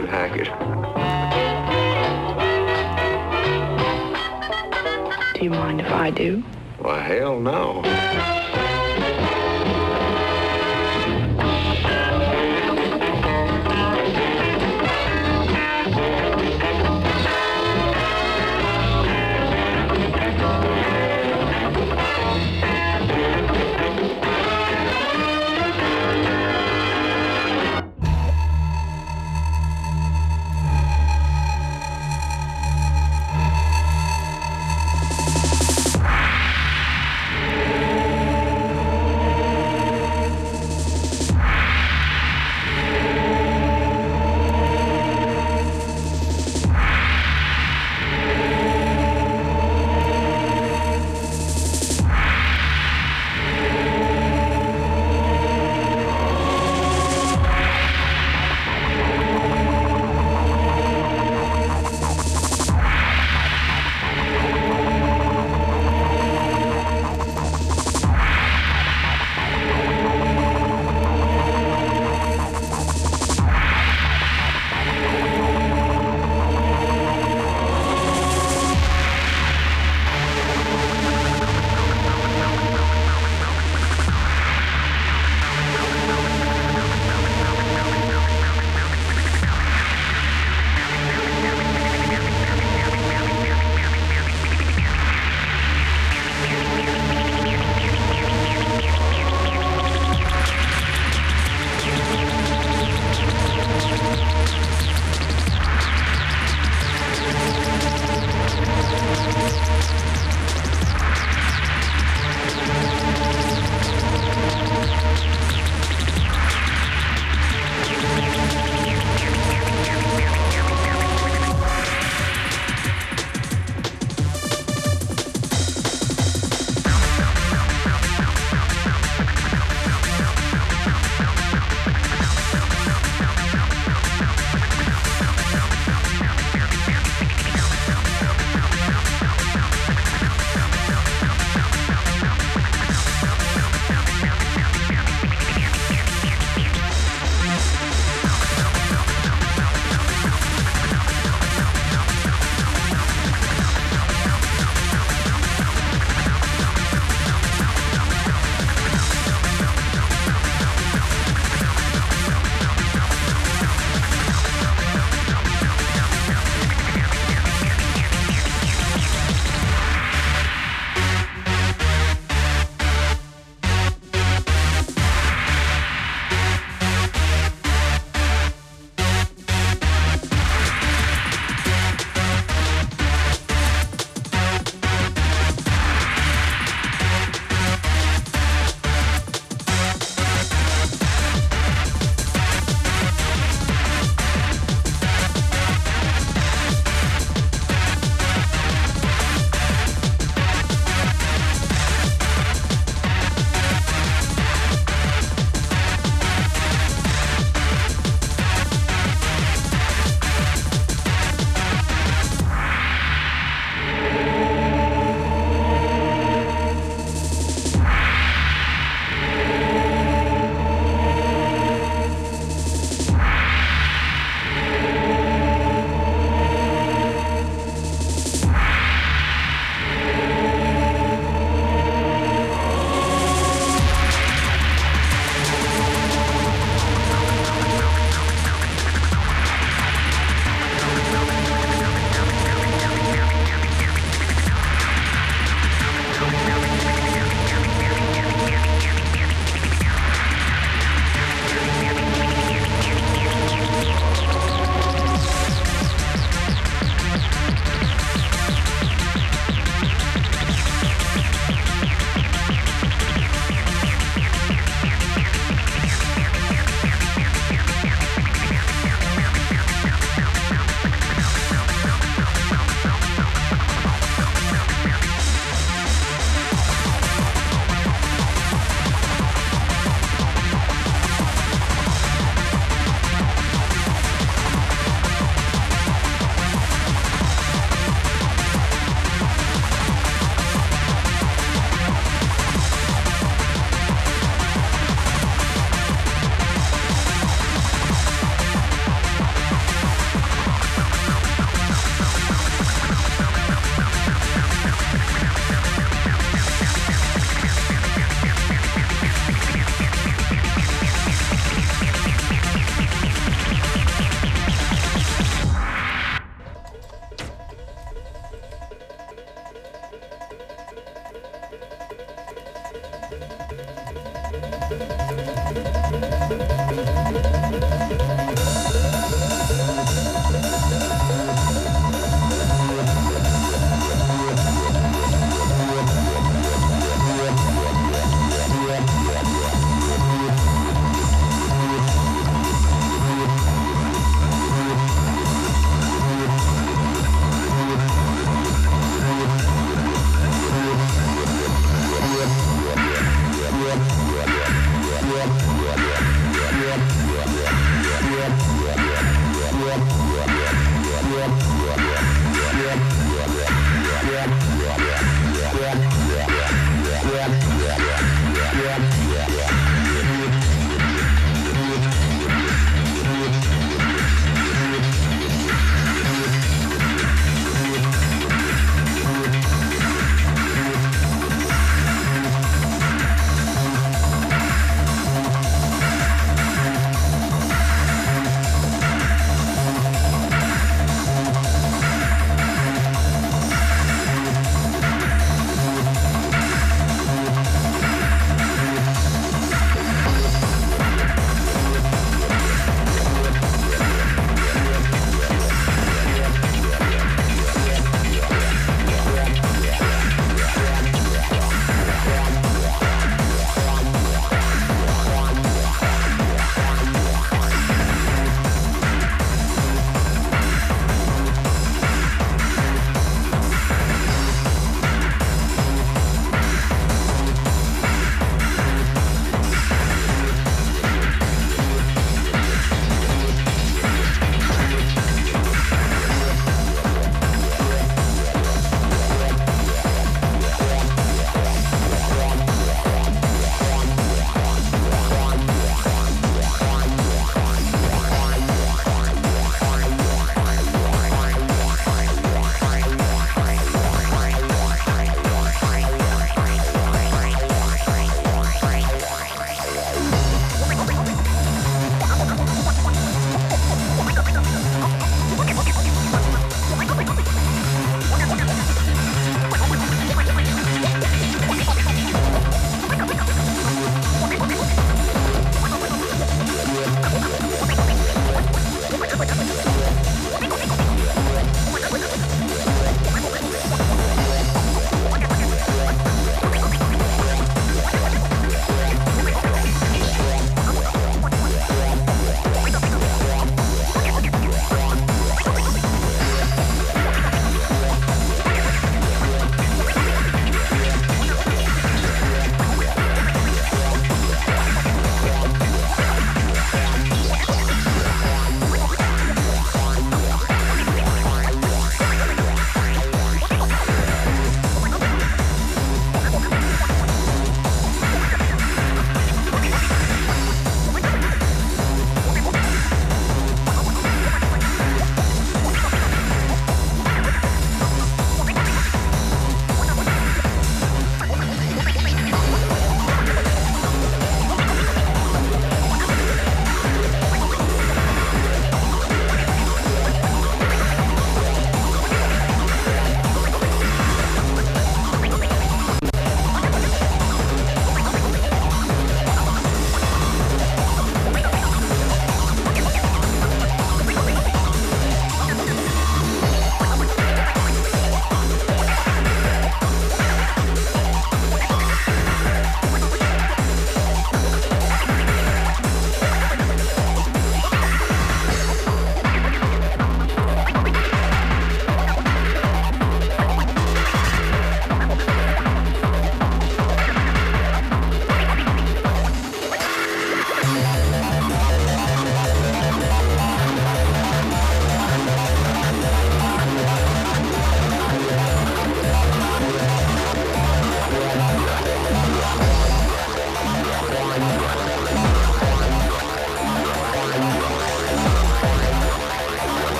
Margaret Hackett. Do you mind if I do? Why, hell no.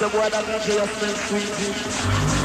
The boy that make you smell sweet.